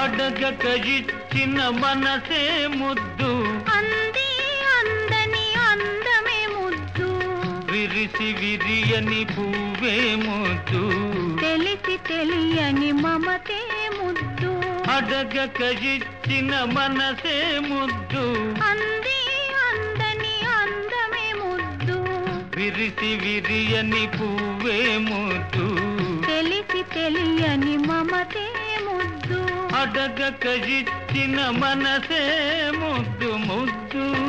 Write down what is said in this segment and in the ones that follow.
అడగక ఇచ్చిన మనసే ముద్దు. అంది అందని అందమే ముద్దు. విరిసి విరియని పువ్వే ముద్దు. తెలిసి తెలియని మమతే ముద్దు. అడగక ఇచ్చిన మనసే ముద్దు. అంది విరిసి విరియని పువ్వే ముద్దు. తెలిసి తెలియని మమతే ముద్దు. అడగక ఇచ్చిన మనసే ముద్దు ముద్దు.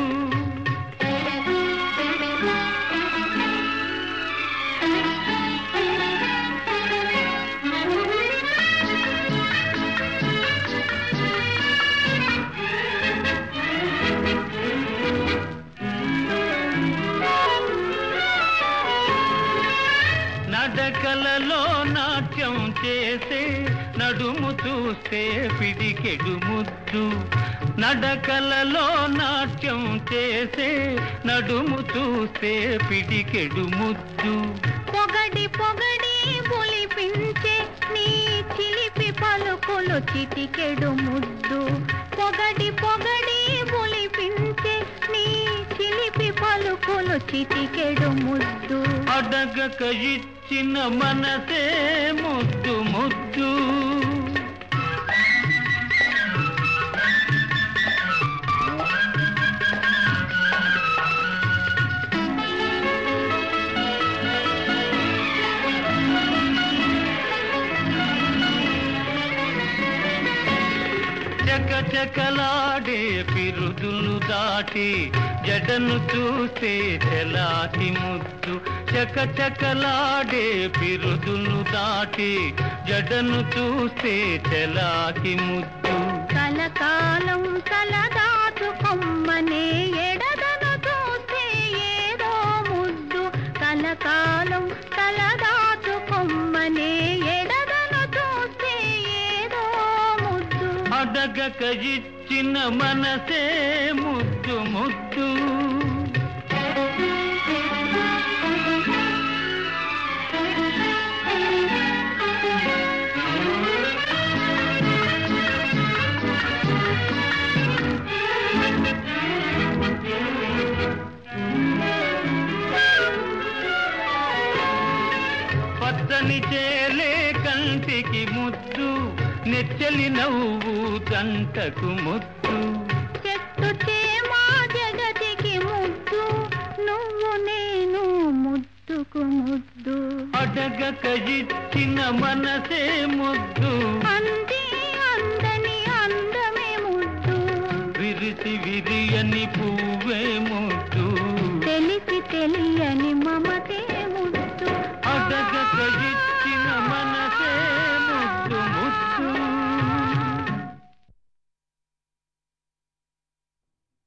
చేసే నడుము చూస్తే పిడికెడు ముద్దు. నడకలలో నాట్యం చేసే నడుము చూస్తే పిడికెడు ముద్దు. పొగడి పొగడి బొలిపించే నీ చిలిపి పలుకులు చిటికెడు ముద్దు. పొగడి పొగడి బొలిపించే నీ చిలిపి పలుకులు చిటికెడు ముద్దు. అడగక చిన్న మనసే ముద్దు ముద్దు. చకచకలాడే పిరుదులు దాటి జడను చూస్తే తెలాటి ముద్దు. చకచకలాడే పిరుదులు దాటి జడను చూస్తే తెలాకి ముద్దు. కలకాలం కలదాచు కొమ్మనే ఎడ అడగక ఇచ్చిన మనసే ముద్దు ముద్దు. పచ్చని చేలే కంటికి ముద్దు నెచ్చలి నవ్వు. దంటకు ముద్దు. చెట్టు చేమా జగతికి ముద్దు. నువ్వు నేను ముద్దుకు ముద్దు. అడగక ఇచ్చిన మనసే ముద్దు.